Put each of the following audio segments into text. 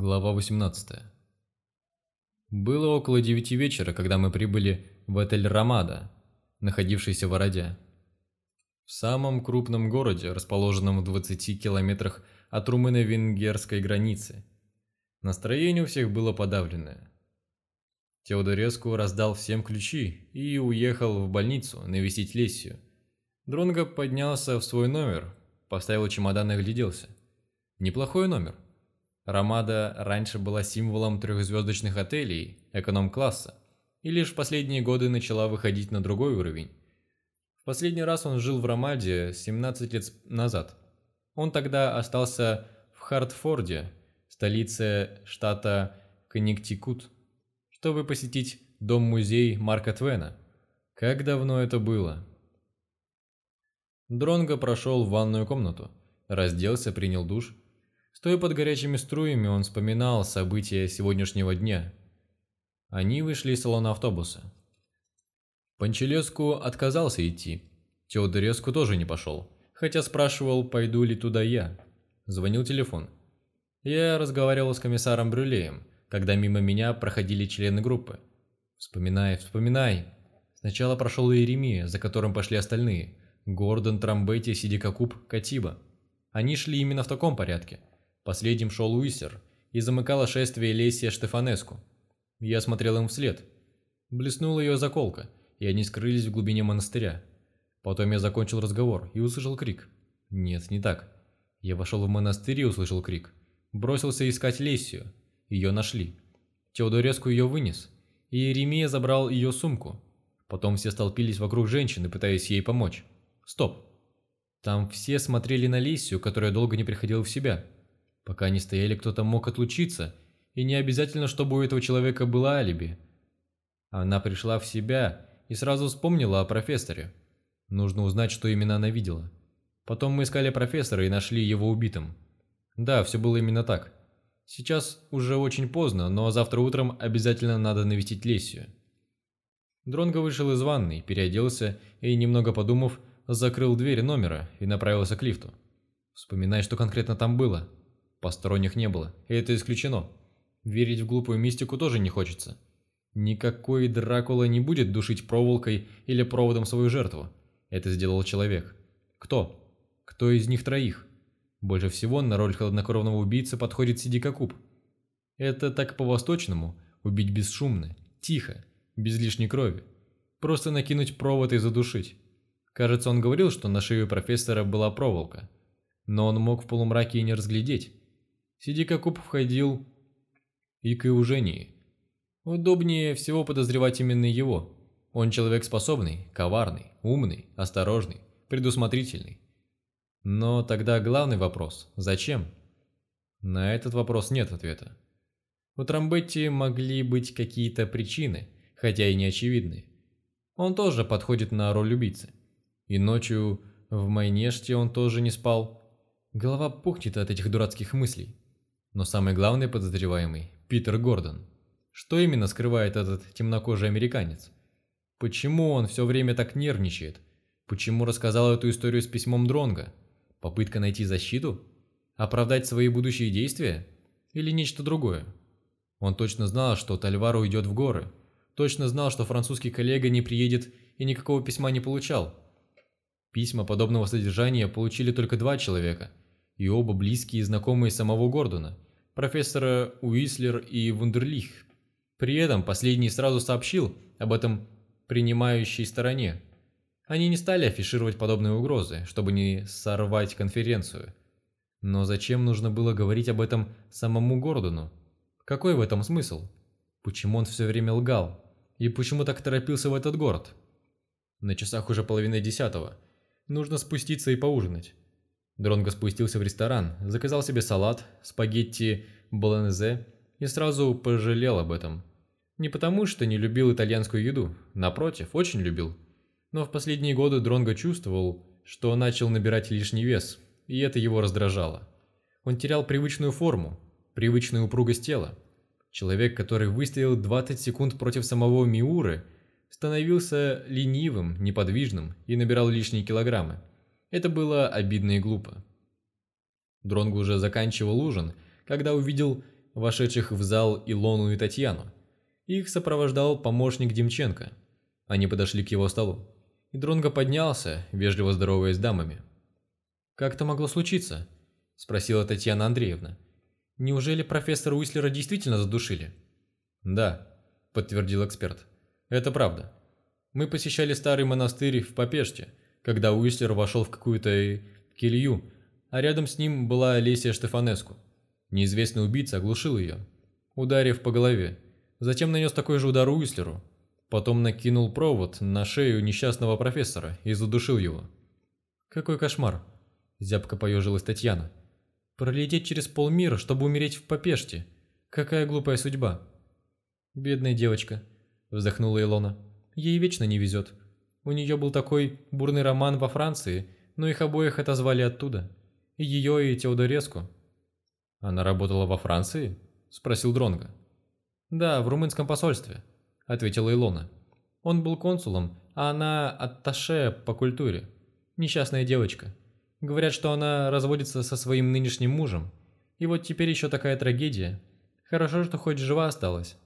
Глава 18 Было около девяти вечера, когда мы прибыли в отель «Ромада», находившийся в Ороде. В самом крупном городе, расположенном в 20 километрах от румыно-венгерской границы. Настроение у всех было подавленное. Теодореску раздал всем ключи и уехал в больницу навестить Лесию. Дронго поднялся в свой номер, поставил чемодан и огляделся. Неплохой номер – Ромада раньше была символом трехзвездочных отелей эконом-класса и лишь в последние годы начала выходить на другой уровень. В последний раз он жил в Ромаде 17 лет назад. Он тогда остался в Хартфорде, столице штата Коннектикут, чтобы посетить дом-музей Марка Твена. Как давно это было? Дронго прошел в ванную комнату, разделся, принял душ – Стоя под горячими струями, он вспоминал события сегодняшнего дня. Они вышли из салона автобуса. Панчелеску отказался идти. Теодореску тоже не пошел, хотя спрашивал, пойду ли туда я. Звонил телефон. Я разговаривал с комиссаром Брюлеем, когда мимо меня проходили члены группы. Вспоминай, вспоминай. Сначала прошел Иеремия, за которым пошли остальные. Гордон, Трамбетти, Сидикакуб, Катиба. Они шли именно в таком порядке. Последним шел Уиссер и замыкало шествие Лесия Штефанеску. Я смотрел им вслед. Блеснула ее заколка, и они скрылись в глубине монастыря. Потом я закончил разговор и услышал крик. Нет, не так. Я вошел в монастырь и услышал крик. Бросился искать Лесию. Ее нашли. Теодореску ее вынес, и Иеремия забрал ее сумку. Потом все столпились вокруг женщины, пытаясь ей помочь. Стоп. Там все смотрели на Лесию, которая долго не приходила в себя. Пока они стояли, кто-то мог отлучиться, и не обязательно, чтобы у этого человека было алиби. Она пришла в себя и сразу вспомнила о профессоре. Нужно узнать, что именно она видела. Потом мы искали профессора и нашли его убитым. Да, все было именно так. Сейчас уже очень поздно, но завтра утром обязательно надо навестить Лесию. Дронго вышел из ванной, переоделся и, немного подумав, закрыл дверь номера и направился к лифту. Вспоминай, что конкретно там было. Посторонних не было, и это исключено. Верить в глупую мистику тоже не хочется. Никакой Дракула не будет душить проволокой или проводом свою жертву. Это сделал человек. Кто? Кто из них троих? Больше всего на роль хладнокровного убийцы подходит Сидика Куб. Это так по-восточному – убить бесшумно, тихо, без лишней крови. Просто накинуть провод и задушить. Кажется, он говорил, что на шею профессора была проволока. Но он мог в полумраке и не разглядеть. Сидикакуб входил и к Eugении. Удобнее всего подозревать именно его. Он человек способный, коварный, умный, осторожный, предусмотрительный. Но тогда главный вопрос – зачем? На этот вопрос нет ответа. У Трамбетти могли быть какие-то причины, хотя и не очевидные. Он тоже подходит на роль убийцы. И ночью в Майнеште он тоже не спал. Голова пухнет от этих дурацких мыслей. Но самый главный подозреваемый – Питер Гордон. Что именно скрывает этот темнокожий американец? Почему он все время так нервничает? Почему рассказал эту историю с письмом Дронга? Попытка найти защиту? Оправдать свои будущие действия? Или нечто другое? Он точно знал, что Тальвар уйдет в горы. Точно знал, что французский коллега не приедет и никакого письма не получал. Письма подобного содержания получили только два человека – и оба близкие и знакомые самого Гордона, профессора Уислер и Вундерлих. При этом последний сразу сообщил об этом принимающей стороне. Они не стали афишировать подобные угрозы, чтобы не сорвать конференцию. Но зачем нужно было говорить об этом самому Гордону? Какой в этом смысл? Почему он все время лгал? И почему так торопился в этот город? На часах уже половина десятого. Нужно спуститься и поужинать. Дронго спустился в ресторан, заказал себе салат, спагетти болонезе и сразу пожалел об этом. Не потому, что не любил итальянскую еду, напротив, очень любил. Но в последние годы Дронго чувствовал, что начал набирать лишний вес, и это его раздражало. Он терял привычную форму, привычную упругость тела. Человек, который выстоял 20 секунд против самого Миуры, становился ленивым, неподвижным и набирал лишние килограммы. Это было обидно и глупо. Дронго уже заканчивал ужин, когда увидел вошедших в зал Илону и Татьяну. Их сопровождал помощник Демченко. Они подошли к его столу. И Дронго поднялся, вежливо здороваясь с дамами. «Как это могло случиться?» – спросила Татьяна Андреевна. «Неужели профессора Уислера действительно задушили?» «Да», – подтвердил эксперт. «Это правда. Мы посещали старый монастырь в Попеште, когда Уислер вошел в какую-то келью, а рядом с ним была Олеся Штефанеску. Неизвестный убийца оглушил ее, ударив по голове. Затем нанес такой же удар Уислеру. Потом накинул провод на шею несчастного профессора и задушил его. «Какой кошмар!» – зябко поежилась Татьяна. «Пролететь через полмира, чтобы умереть в Попеште. Какая глупая судьба!» «Бедная девочка», – вздохнула Илона. «Ей вечно не везет. У нее был такой бурный роман во Франции, но их обоих отозвали оттуда. И ее, и Теодореску». «Она работала во Франции?» – спросил Дронга. «Да, в румынском посольстве», – ответила Илона. «Он был консулом, а она атташе по культуре. Несчастная девочка. Говорят, что она разводится со своим нынешним мужем. И вот теперь еще такая трагедия. Хорошо, что хоть жива осталась».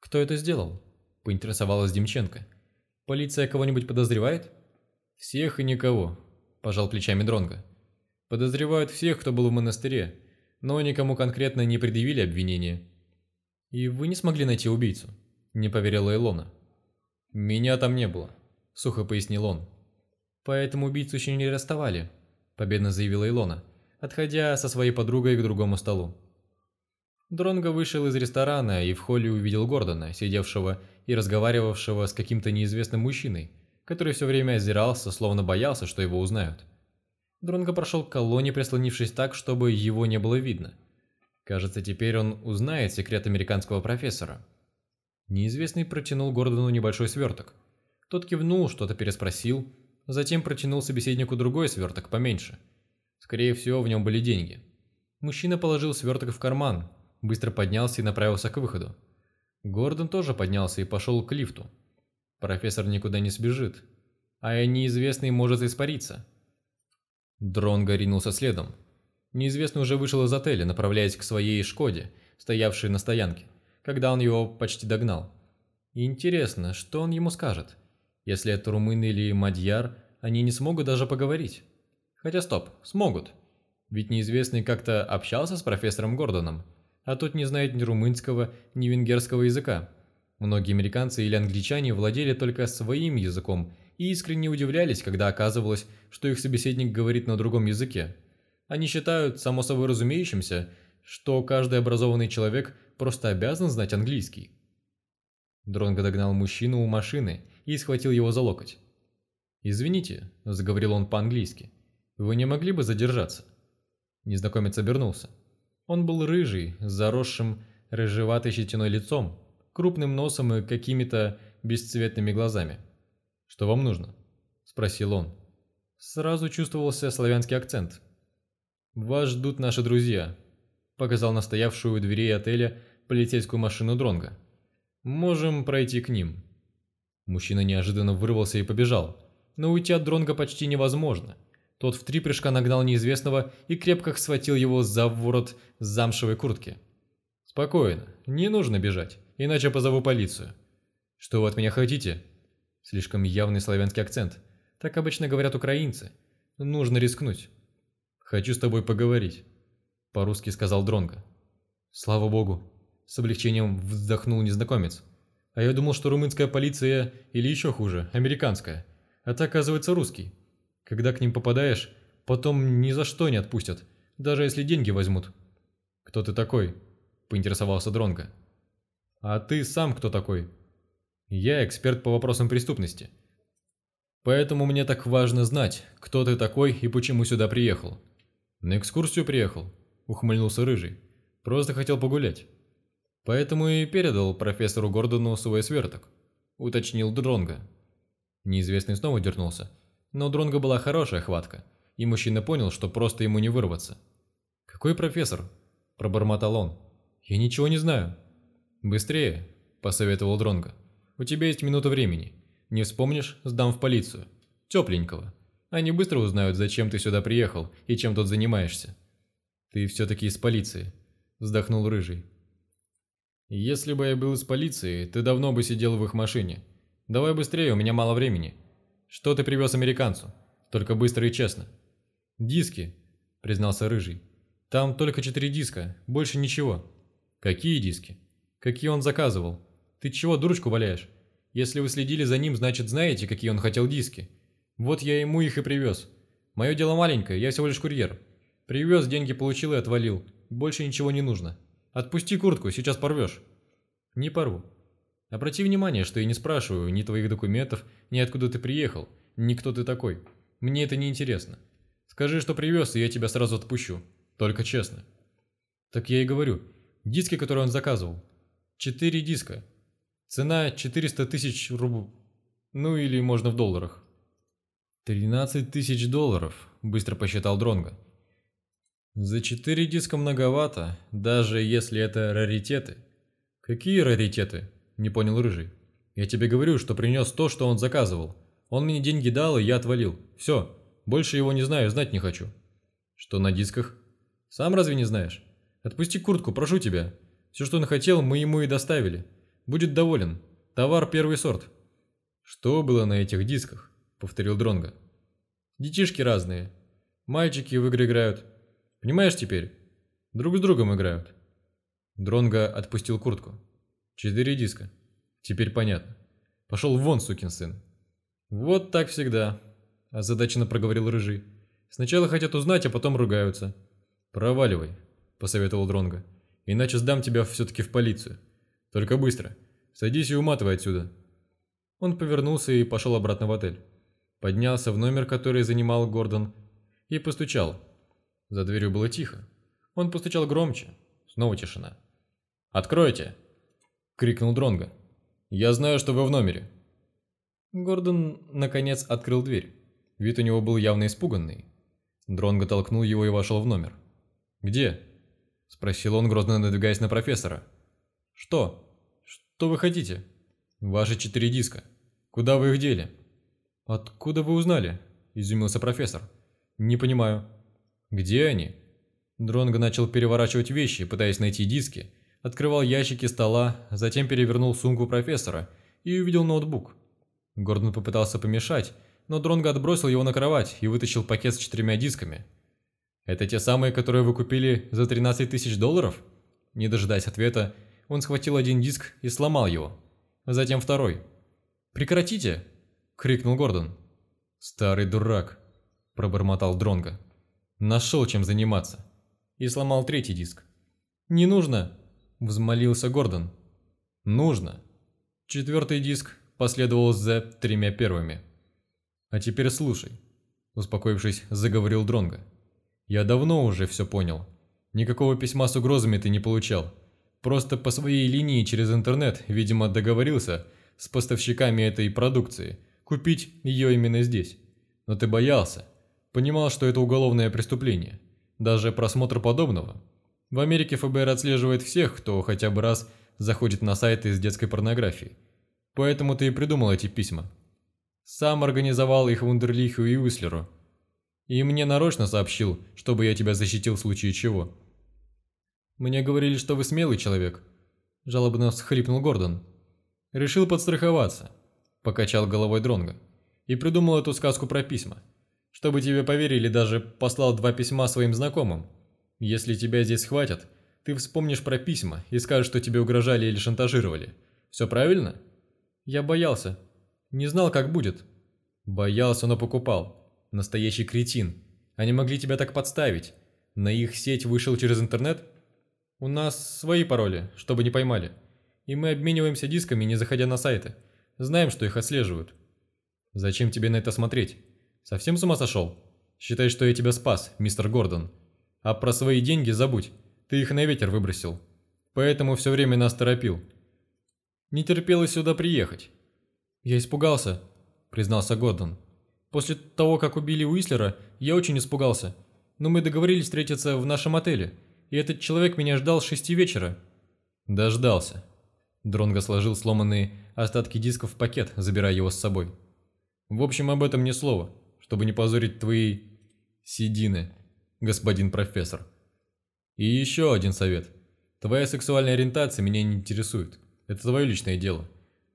«Кто это сделал?» – поинтересовалась Демченко. «Полиция кого-нибудь подозревает?» «Всех и никого», – пожал плечами Дронга. «Подозревают всех, кто был в монастыре, но никому конкретно не предъявили обвинения». «И вы не смогли найти убийцу?» – не поверила Илона. «Меня там не было», – сухо пояснил он. «Поэтому убийцу еще не расставали», – победно заявила Илона, отходя со своей подругой к другому столу. Дронго вышел из ресторана и в холле увидел Гордона, сидевшего и разговаривавшего с каким-то неизвестным мужчиной, который все время озирался, словно боялся, что его узнают. Дронго прошел к колонне, прислонившись так, чтобы его не было видно. Кажется, теперь он узнает секрет американского профессора. Неизвестный протянул Гордону небольшой сверток. Тот кивнул, что-то переспросил, затем протянул собеседнику другой сверток поменьше. Скорее всего, в нем были деньги. Мужчина положил сверток в карман, быстро поднялся и направился к выходу. Гордон тоже поднялся и пошел к лифту. Профессор никуда не сбежит, а неизвестный может испариться. Дронго ринулся следом. Неизвестный уже вышел из отеля, направляясь к своей «Шкоде», стоявшей на стоянке, когда он его почти догнал. интересно, что он ему скажет? Если это румын или мадьяр, они не смогут даже поговорить. Хотя стоп, смогут. Ведь неизвестный как-то общался с профессором Гордоном – а тот не знает ни румынского, ни венгерского языка. Многие американцы или англичане владели только своим языком и искренне удивлялись, когда оказывалось, что их собеседник говорит на другом языке. Они считают, само собой разумеющимся, что каждый образованный человек просто обязан знать английский. Дронго догнал мужчину у машины и схватил его за локоть. «Извините», – заговорил он по-английски, – «вы не могли бы задержаться?» Незнакомец обернулся. Он был рыжий, с заросшим рыжеватой щетиной лицом, крупным носом и какими-то бесцветными глазами. «Что вам нужно?» – спросил он. Сразу чувствовался славянский акцент. «Вас ждут наши друзья», – показал настоявшую у дверей отеля полицейскую машину Дронга. «Можем пройти к ним». Мужчина неожиданно вырвался и побежал, но уйти от Дронга почти невозможно – тот в три прыжка нагнал неизвестного и крепко схватил его за ворот замшевой куртки. «Спокойно, не нужно бежать, иначе позову полицию». «Что вы от меня хотите?» Слишком явный славянский акцент. Так обычно говорят украинцы. Нужно рискнуть. «Хочу с тобой поговорить», – по-русски сказал Дронго. «Слава богу», – с облегчением вздохнул незнакомец. «А я думал, что румынская полиция, или еще хуже, американская. А ты, оказывается, русский». Когда к ним попадаешь, потом ни за что не отпустят, даже если деньги возьмут. «Кто ты такой?» – поинтересовался Дронго. «А ты сам кто такой?» «Я эксперт по вопросам преступности. Поэтому мне так важно знать, кто ты такой и почему сюда приехал». «На экскурсию приехал», – ухмыльнулся Рыжий. «Просто хотел погулять». «Поэтому и передал профессору Гордону свой сверток», – уточнил Дронго. Неизвестный снова дернулся, но у Дронга была хорошая хватка, и мужчина понял, что просто ему не вырваться. «Какой профессор?» – пробормотал он. «Я ничего не знаю». «Быстрее», – посоветовал Дронга. «У тебя есть минута времени. Не вспомнишь – сдам в полицию. Тепленького. Они быстро узнают, зачем ты сюда приехал и чем тут занимаешься». «Ты все-таки из полиции», – вздохнул Рыжий. «Если бы я был из полиции, ты давно бы сидел в их машине. Давай быстрее, у меня мало времени. Что ты привез американцу? Только быстро и честно». «Диски», — признался Рыжий. «Там только четыре диска, больше ничего». «Какие диски?» «Какие он заказывал? Ты чего дурочку валяешь? Если вы следили за ним, значит знаете, какие он хотел диски. Вот я ему их и привез. Мое дело маленькое, я всего лишь курьер. Привез, деньги получил и отвалил. Больше ничего не нужно. Отпусти куртку, сейчас порвешь. Не порву. Обрати внимание, что я не спрашиваю ни твоих документов, ни откуда ты приехал, ни кто ты такой. Мне это не интересно. Скажи, что привез, и я тебя сразу отпущу. Только честно. Так я и говорю. Диски, которые он заказывал. Четыре диска. Цена 400 тысяч руб... Ну или можно в долларах. 13 тысяч долларов, быстро посчитал Дронго. За четыре диска многовато, даже если это раритеты. Какие раритеты? Не понял Рыжий. Я тебе говорю, что принес то, что он заказывал. Он мне деньги дал, и я отвалил. Все, больше его не знаю, знать не хочу. Что на дисках? Сам разве не знаешь? Отпусти куртку, прошу тебя. Все, что он хотел, мы ему и доставили. Будет доволен. Товар первый сорт. Что было на этих дисках? Повторил Дронго. Детишки разные. Мальчики в игры играют, Понимаешь теперь? Друг с другом играют. Дронго отпустил куртку. Четыре диска. Теперь понятно. Пошел вон, сукин сын. Вот так всегда, озадаченно проговорил Рыжий. Сначала хотят узнать, а потом ругаются. Проваливай, посоветовал Дронго. Иначе сдам тебя все-таки в полицию. Только быстро. Садись и уматывай отсюда. Он повернулся и пошел обратно в отель. Поднялся в номер, который занимал Гордон, и постучал. За дверью было тихо. Он постучал громче. Снова тишина. «Откройте!» — крикнул Дронго. «Я знаю, что вы в номере». Гордон, наконец, открыл дверь. Вид у него был явно испуганный. Дронго толкнул его и вошел в номер. «Где?» — спросил он, грозно надвигаясь на профессора. «Что? Что вы хотите?» «Ваши четыре диска. Куда вы их дели?» «Откуда вы узнали?» – изумился профессор. «Не понимаю». «Где они?» Дронго начал переворачивать вещи, пытаясь найти диски, открывал ящики стола, затем перевернул сумку профессора и увидел ноутбук. Гордон попытался помешать, но Дронго отбросил его на кровать и вытащил пакет с четырьмя дисками. «Это те самые, которые вы купили за 13 тысяч долларов?» Не дожидаясь ответа, он схватил один диск и сломал его. Затем второй. «Прекратите!» – крикнул Гордон. «Старый дурак!» – пробормотал Дронго. Нашел чем заниматься. И сломал третий диск. «Не нужно!» – взмолился Гордон. «Нужно!» Четвертый диск последовал за тремя первыми. «А теперь слушай», – успокоившись, заговорил Дронго. «Я давно уже все понял. Никакого письма с угрозами ты не получал. Просто по своей линии через интернет, видимо, договорился с поставщиками этой продукции купить ее именно здесь. Но ты боялся, Понимал, что это уголовное преступление. Даже просмотр подобного. В Америке ФБР отслеживает всех, кто хотя бы раз заходит на сайты с детской порнографией. Поэтому ты и придумал эти письма. Сам организовал их Вундерлиху и Уислеру. И мне нарочно сообщил, чтобы я тебя защитил в случае чего. Мне говорили, что вы смелый человек. Жалобно всхлипнул Гордон. Решил подстраховаться. Покачал головой Дронга И придумал эту сказку про письма. Чтобы тебе поверили, даже послал два письма своим знакомым. Если тебя здесь схватят, ты вспомнишь про письма и скажешь, что тебе угрожали или шантажировали. Все правильно? Я боялся. Не знал, как будет. Боялся, но покупал. Настоящий кретин. Они могли тебя так подставить. На их сеть вышел через интернет? У нас свои пароли, чтобы не поймали. И мы обмениваемся дисками, не заходя на сайты. Знаем, что их отслеживают. Зачем тебе на это смотреть? Совсем с ума сошел? Считай, что я тебя спас, мистер Гордон. А про свои деньги забудь, ты их на ветер выбросил. Поэтому все время нас торопил. Не терпелось сюда приехать. Я испугался, признался Гордон. После того, как убили Уислера, я очень испугался. Но мы договорились встретиться в нашем отеле, и этот человек меня ждал с шести вечера. Дождался. Дронго сложил сломанные остатки дисков в пакет, забирая его с собой. В общем, об этом ни слова чтобы не позорить твои седины, господин профессор. И еще один совет. Твоя сексуальная ориентация меня не интересует. Это твое личное дело.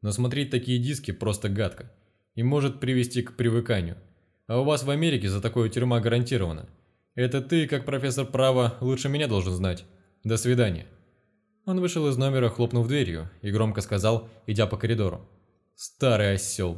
Но смотреть такие диски просто гадко. И может привести к привыканию. А у вас в Америке за такое тюрьма гарантирована. Это ты, как профессор права, лучше меня должен знать. До свидания. Он вышел из номера, хлопнув дверью, и громко сказал, идя по коридору. Старый осел.